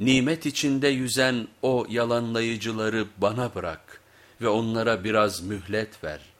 Nimet içinde yüzen o yalanlayıcıları bana bırak ve onlara biraz mühlet ver.''